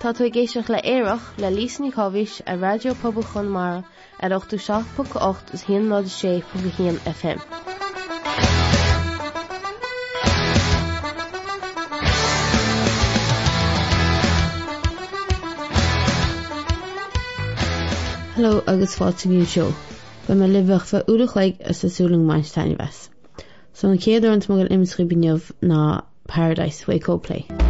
Tá tú géisioach le éireach le lísní chohís a radiopabal chun mar ar 8ú 6.8 is hí ná sé FM. Hello agus fátíú seo, Ba me libh fa úlachaig as sasúling mainstein wes. So an céidir an mogad imsrí binneomh ná Paradise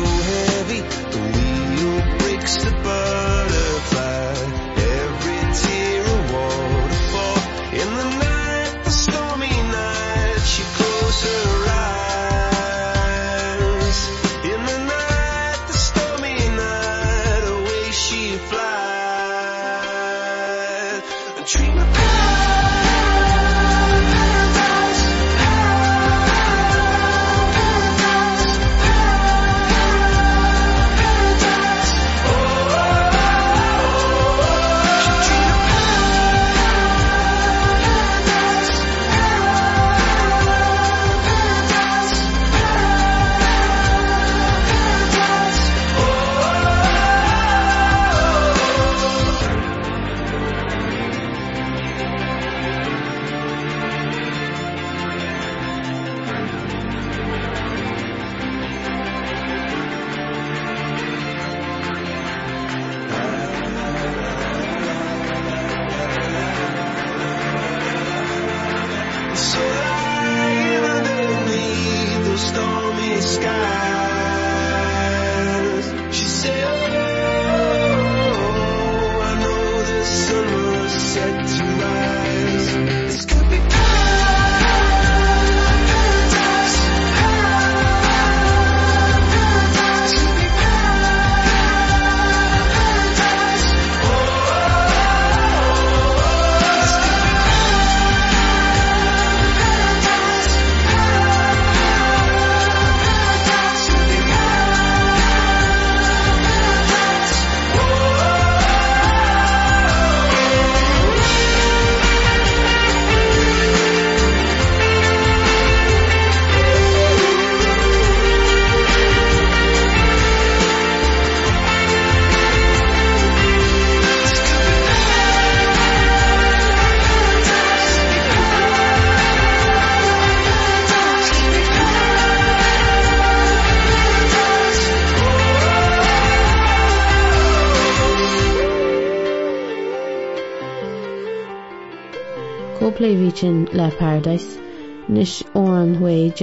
I'm running cause you're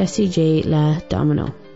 taking me there Don't you know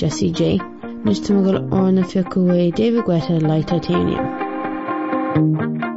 Jesse J, nus tu orna fiú é David Guetta Light Titanium.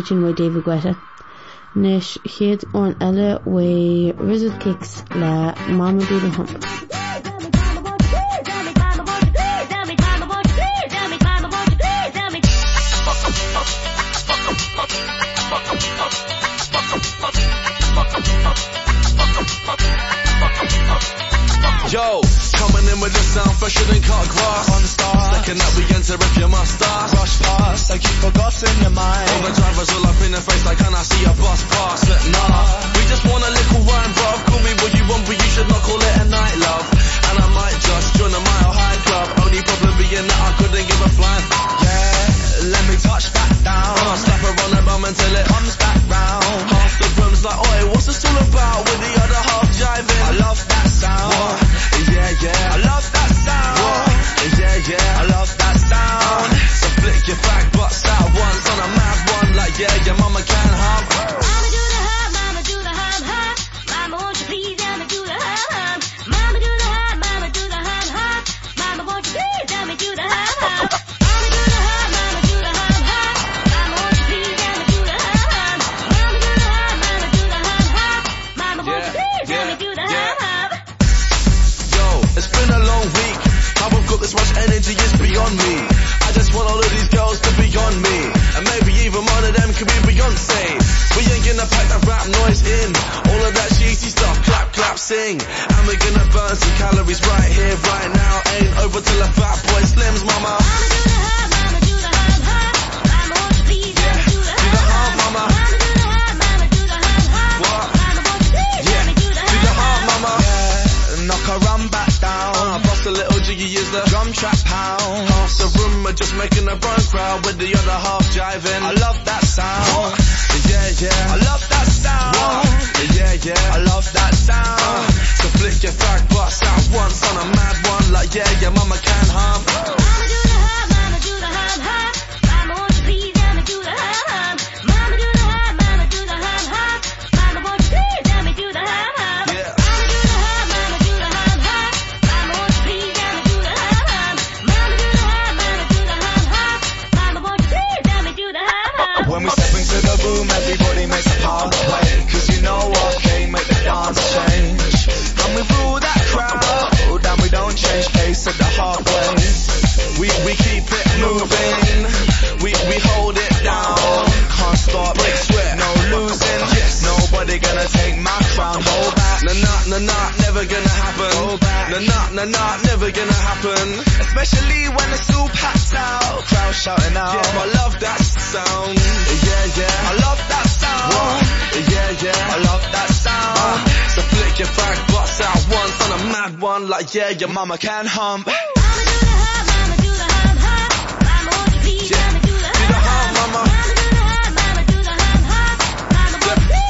útin mé David Guetta. Nnís chiad ón eile é Rizzle Kicks le mamabí a hump. Yo coming in with the sound fresher than cock grass on the stars looking up we enter if your blind take my crown. Hold back. No not no not never gonna happen. Hold back. No not no not never gonna happen. Especially when the soup packs out. Crowd shouting out. Yeah. I love that sound. Yeah yeah. I love that sound. Whoa. yeah yeah. I love that sound. Uh, so flick your back bust out once on a mad one. Like yeah your mama can hump. Woo! Yeah. Do the harm, mama. Mama do the harm, mama do the harm, harm, harm.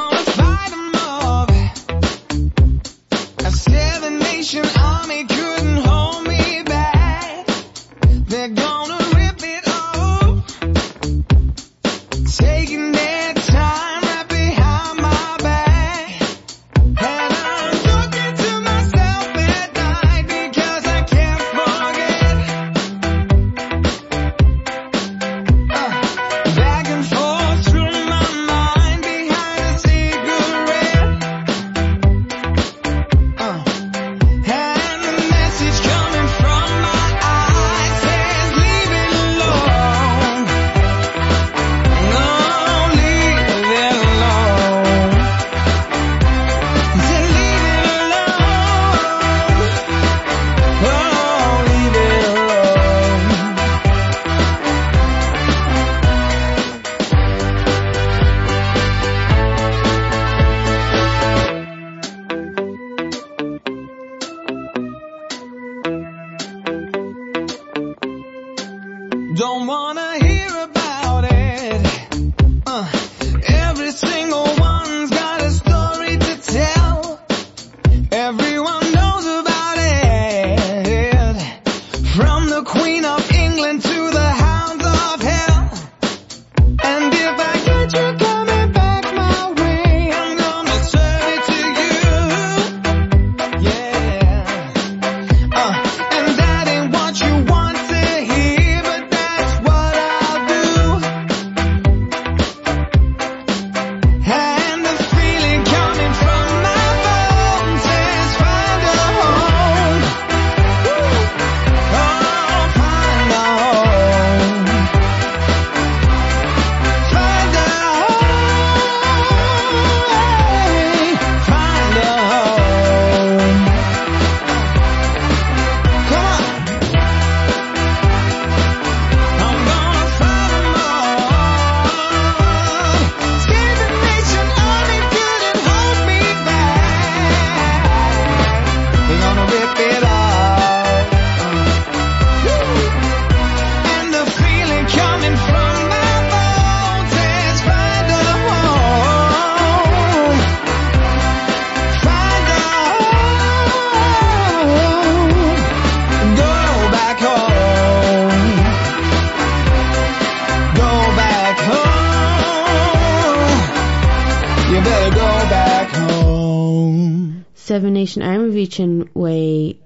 I'm reaching way,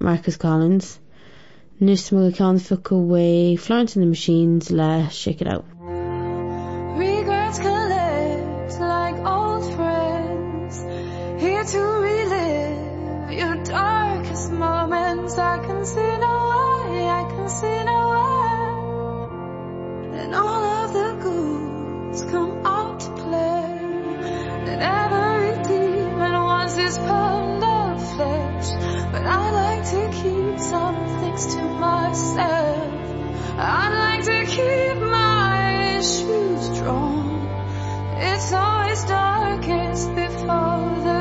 Marcus Collins, nus mu cean fa go wa Florence and the Machines let's shake it out. Regrets collect like old friends. Here to relive your darkest moments. I can see no way I can see no way. And all of the ghouls come out to play. That every demon wants his power but I'd like to keep some things to myself. I'd like to keep my issues drawn. It's always darkest before the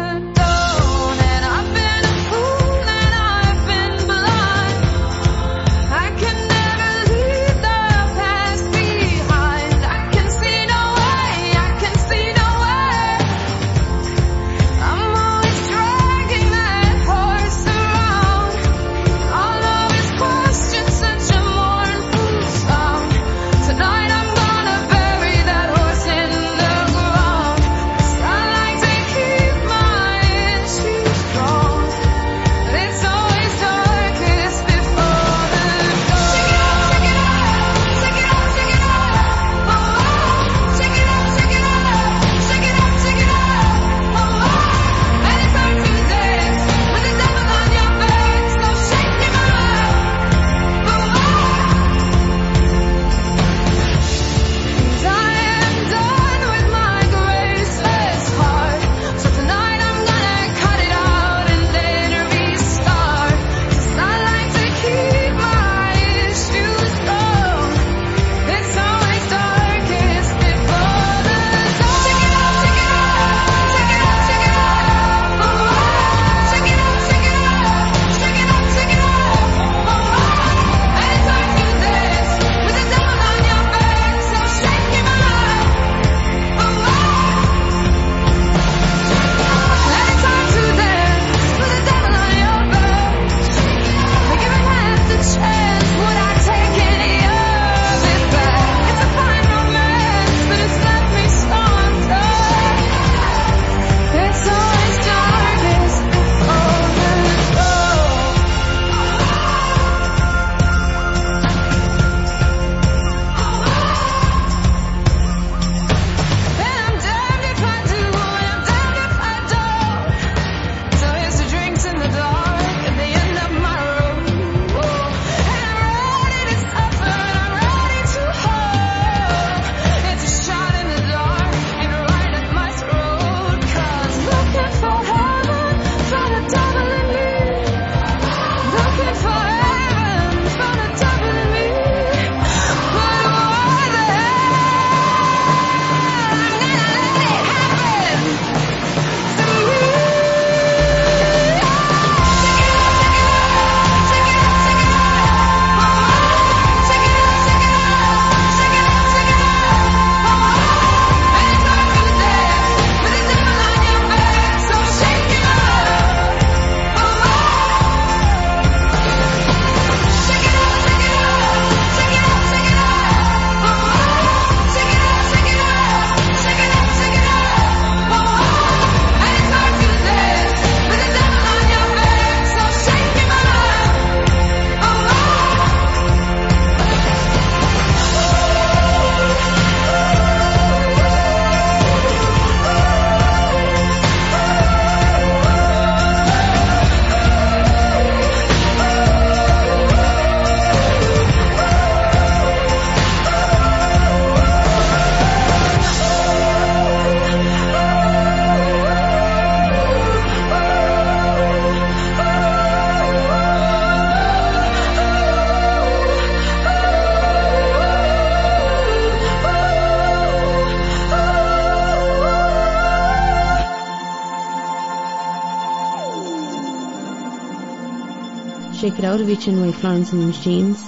Piráhíin mé Florence an Machines,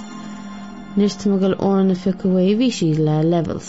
Nis tu go óna fi go bhhí si le levels.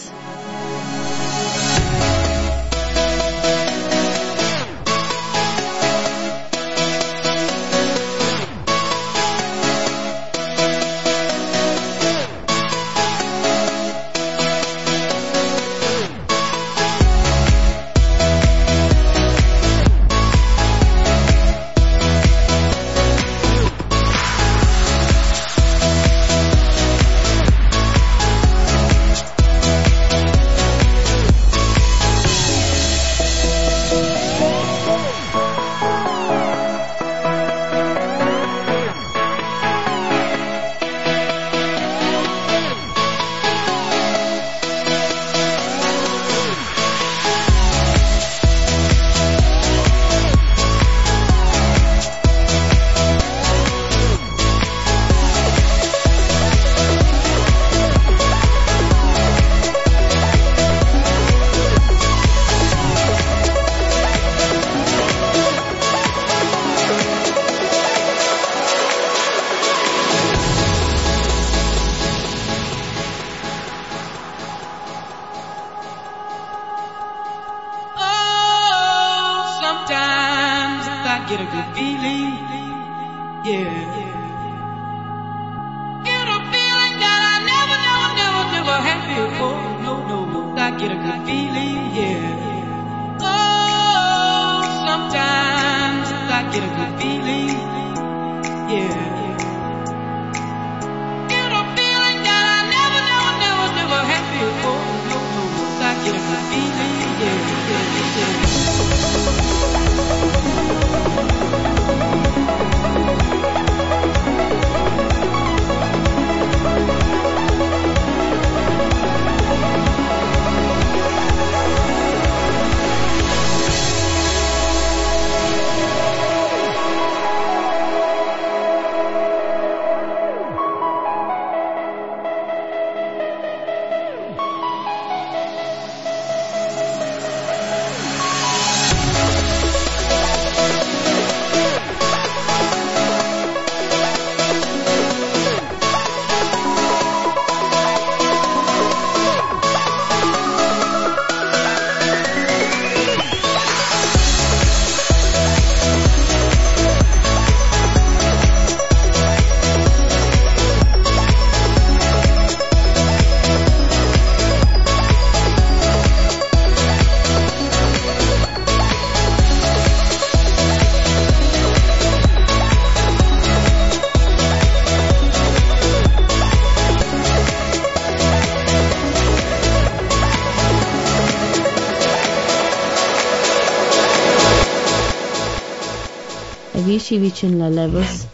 Sin le levels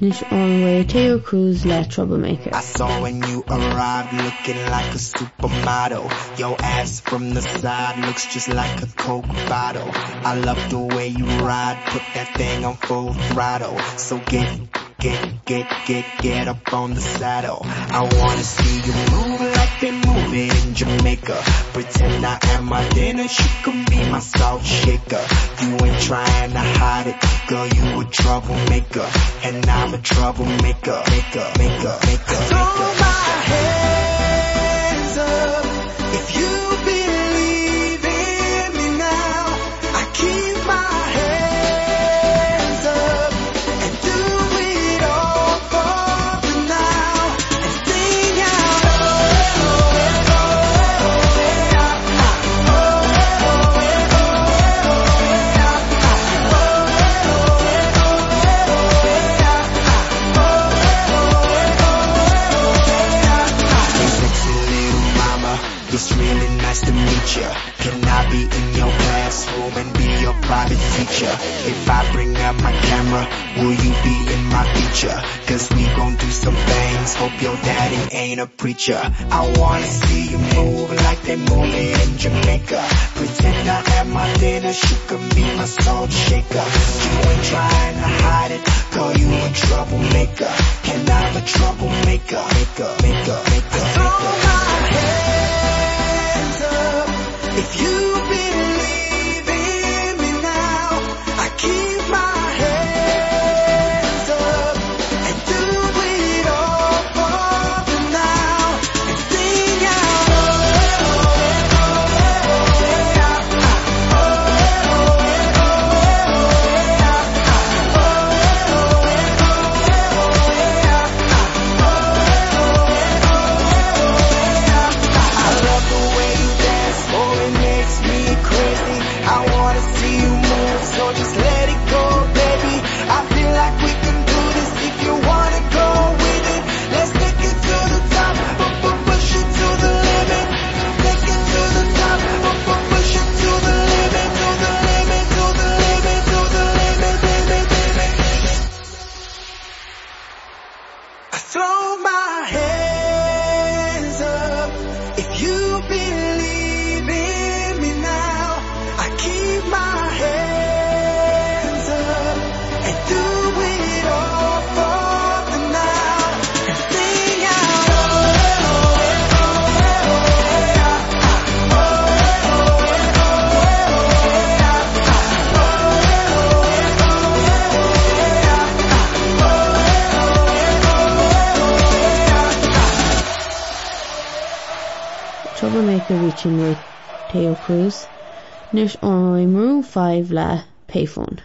way Taio Cruz le troublemaker I saw when you arrived looking like a supermodel. Your ass from the side looks just like a coke bottle. I love the way you ride put that thing on full throttle. So get get get get get up on the saddle. I wanna see you move like they move in Jamaica. Pretend I am my dinner she could be my salt shaker. You ain't trying to hide it girl you a troublemaker. And I'm a troublemaker maker maker maker throw my teacher If I bring out my camera Will you be in my feature Cause we gon' do some things. Hope your daddy ain't a preacher. I wanna see you move like they move in Jamaica. Pretend I am my dinner She can be my salt shaker. You ain't trying to hide it call you a troublemaker. And I'm a troublemaker? Maker, maker, maker, Throw my hands up. If you Cruz, nuair an mrú 5 le payfón.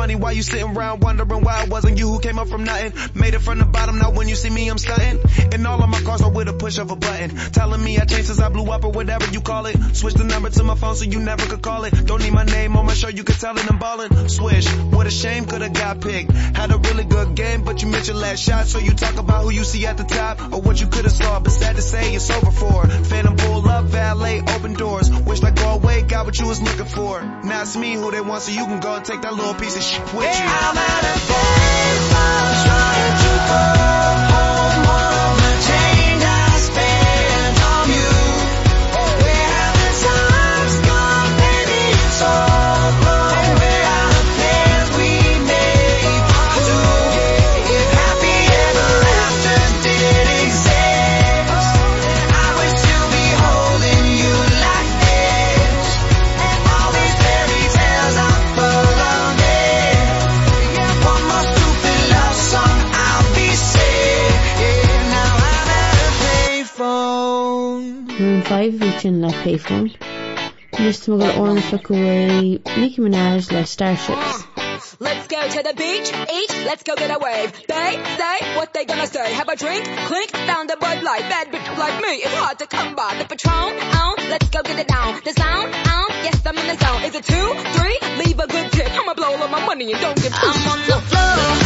Money while you sitting around wondering why it wasn't you who came up from nothing. Made it from the bottom, now when you see me, I'm stunting. And all of my cars are with a push of a button. Telling me I changed since I blew up or whatever you call it. Switch the number to my phone so you never could call it. Don't need my name on my show, you could tell it I'm ballin'. Swish, what a shame, could've got picked. Had a really good game, but you missed your last shot. So you talk about who you see at the top or what you could've saw. But sad to say, it's over for. Phantom pull up, valet, open doors. Wish I go away, got what you was looking for. Now it's me who they want, so you can go and take that little piece of with you. I'm at a trying to go 5 reaching le payphone. Just to go on for away Nicki Minaj le Starships. Let's go to the beach, eat, let's go get a wave. They say what they gonna say. Have a drink, clink, down the Bud Light. Bad bitch like me, it's hard to come by. The Patron, on, let's go get it down. The sound, on, yes I'm in the zone. Is it two, three? Leave a good tip. I'ma blow all of my money and don't give two. I'm on the floor, floor.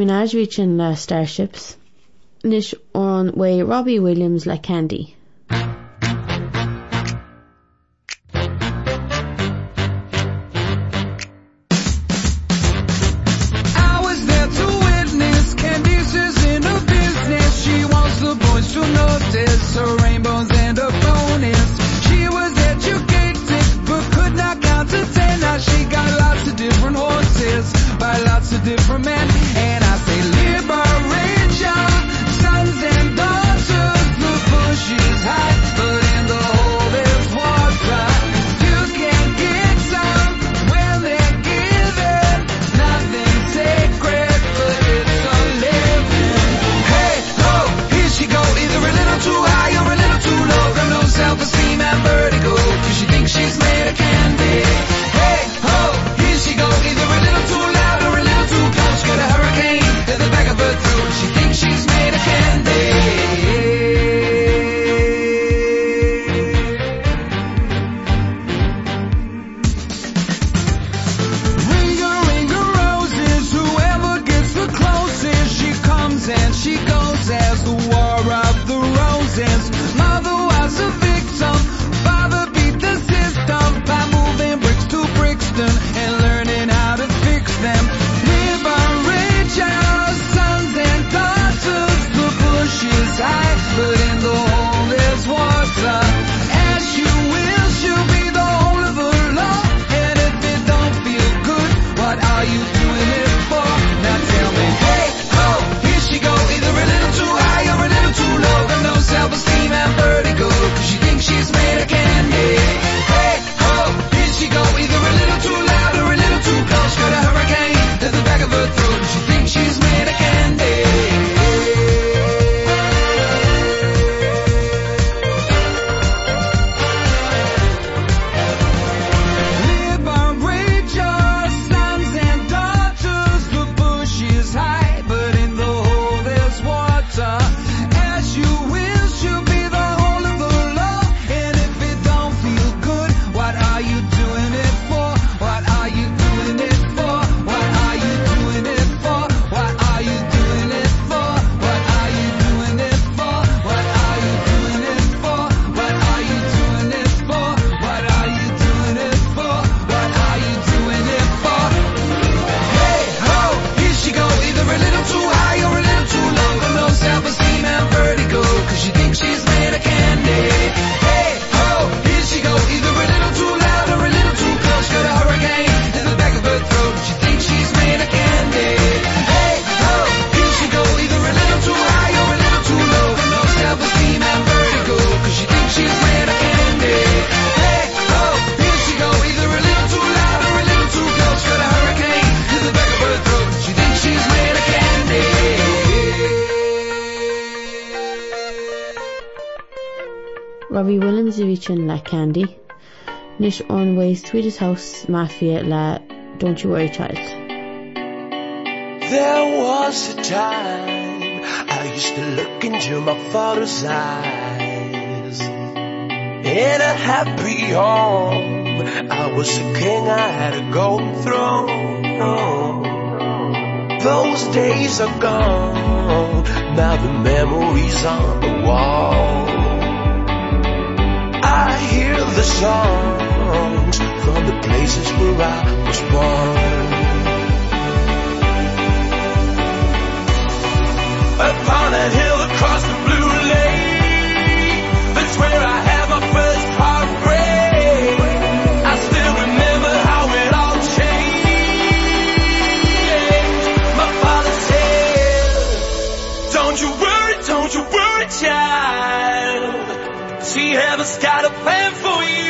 in reaching le Starships. Nish on way Robbie Williams like Candy. Swedish House Mafia le Don't You Worry Child. There was a time I used to look into my father's eyes. In a happy home, I was a king, I had a golden throne. Those days are gone, now the memories on the wall. I hear the songs from the places where I was born. Upon a hill across the blue lake, that's where I had my first heartbreak. I still remember how it all changed. My father said, Don't you worry, don't you worry, child. See, heaven's got a plan for you.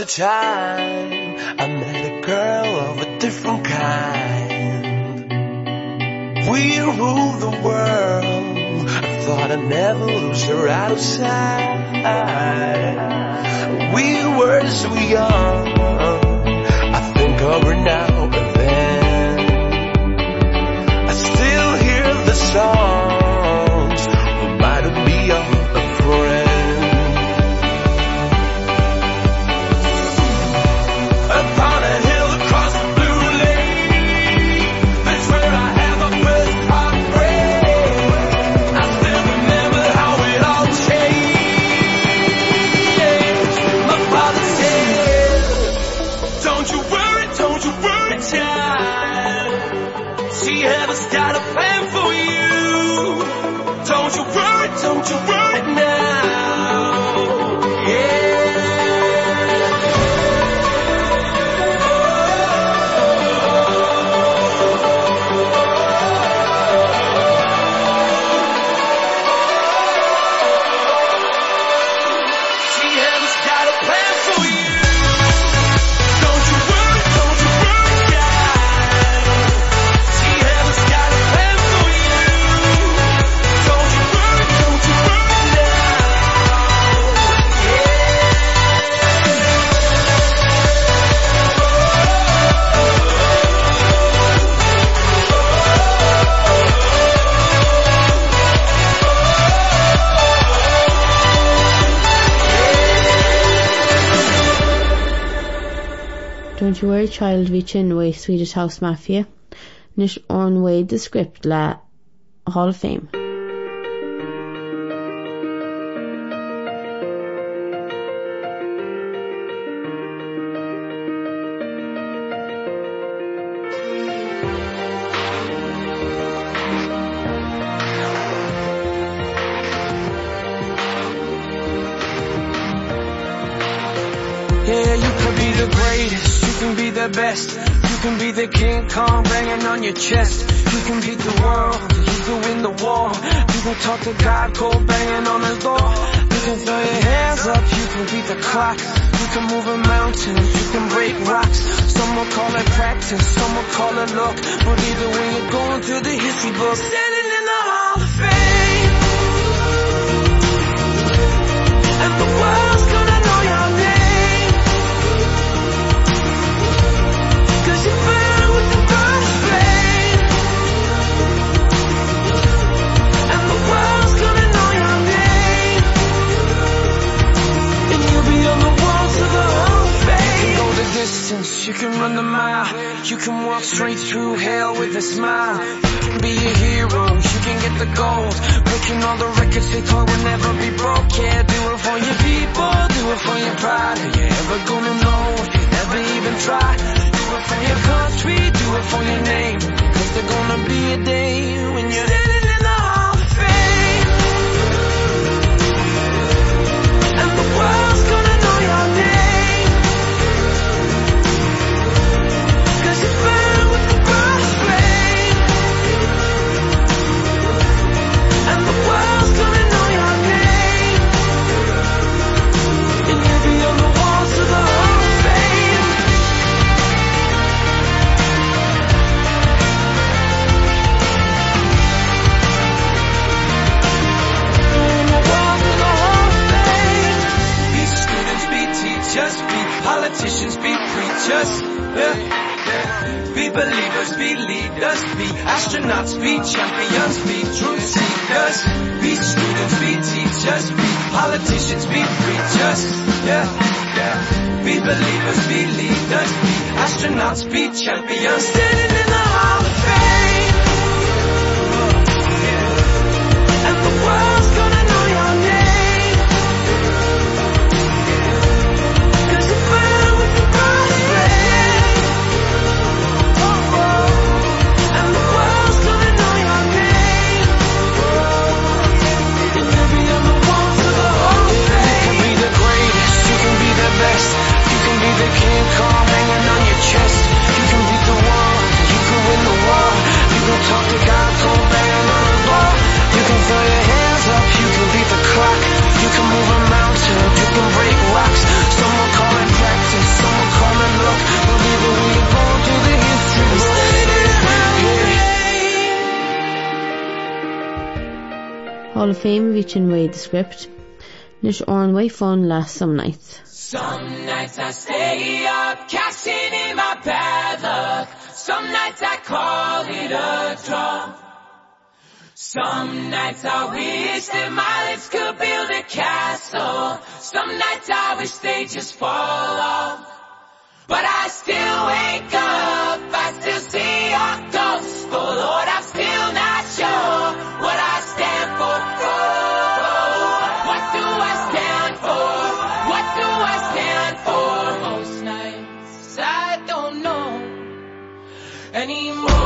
A time I met a girl of a different kind. We ruled the world. I thought I'd never lose her out of sight. We were so young. I think of her now and then. I still hear the songs. Child bhí sin way Swedish House Mafia, Nis way the script le Hall of Fame. Yeah, you could be the greatest, can be the best. You can be the King Kong banging on your chest. You can beat the world, you can win the war. You can talk to God, cold banging on his door. You can throw your hands up, you can beat the clock. You can move a mountain, you can break rocks. Some will call it practice, some will call it luck. But either way, you're going to the history books distance. You can run the mile. You can walk straight through hell with a smile. You can be a hero. You can get the gold. Breaking all the records they thought would never be broke. Yeah do it for your people. Do it for your pride. Are you ever gonna know if you never even try do it for your country. Do it for your name. Cause they're gonna be a day when you're politicians be preachers. Uh, uh, be believers be leaders. Be astronauts be champions be truth seekers. Be students be teachers. Be politicians be preachers. Yeah yeah. Be believers be leaders. Be astronauts be champions. standing Hall of Fame reaching way the script, Nish on way fun last some nights. Some nights I stay up casting in my padlock. Some nights I call it a draw. Some nights I wish that my lips could build a castle. Some nights I wish they just fall off. But I still wake up, I still see a ghost oh Lord, anymore.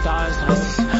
stars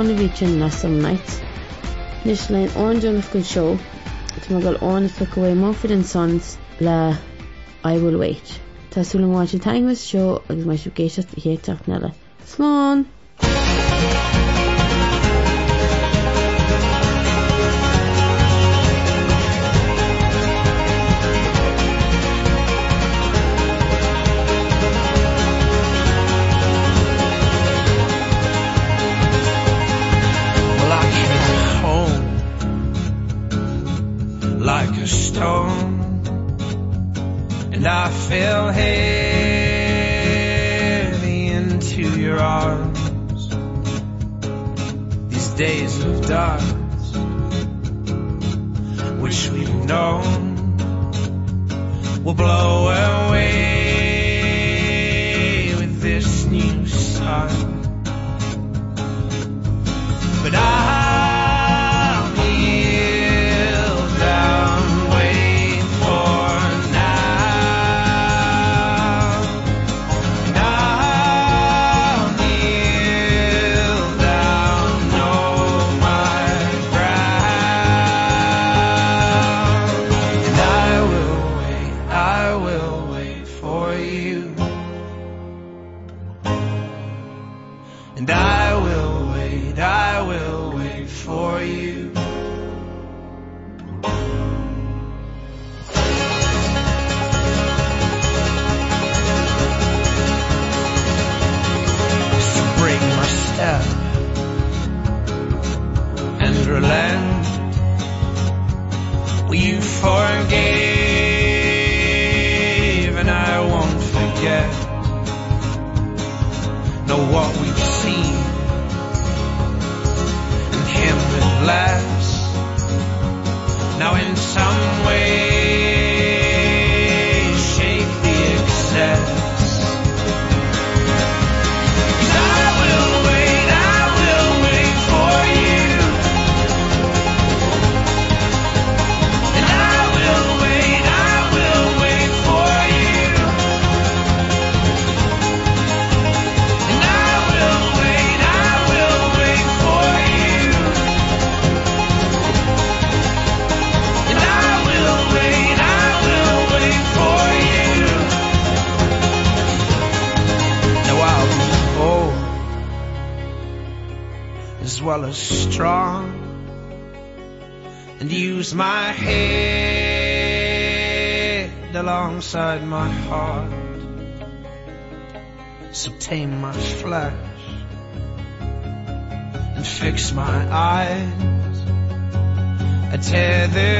chonahí sin na san night. Nis leon anúnmh go seo Tá gal an fa go bhéh mófid an sons le I will wait. Tásúla máid an taimas seo agus mai siú géisiach héteach nela. Sláán! I fell heavy into your arms These days of dark which we've known will blow away. weather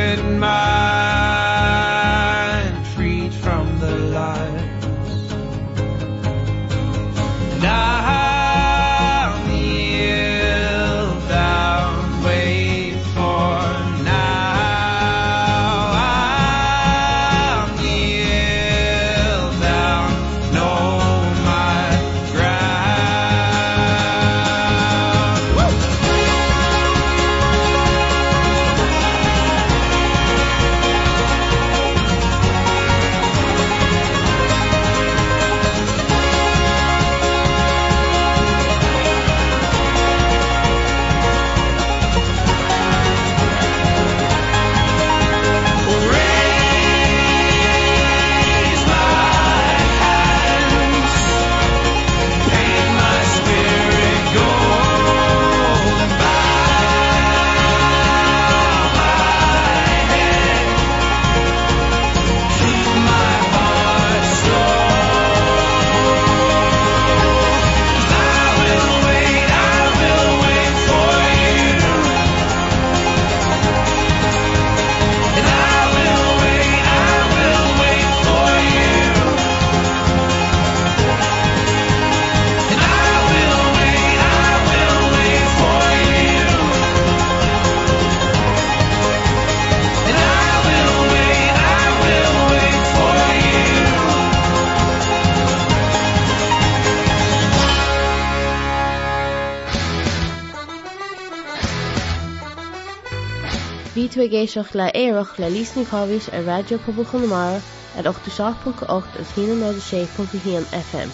géisioach le éireach le lísna cáhís a radio poblbal chunamara at 8 seach.8 a 16.1 FM.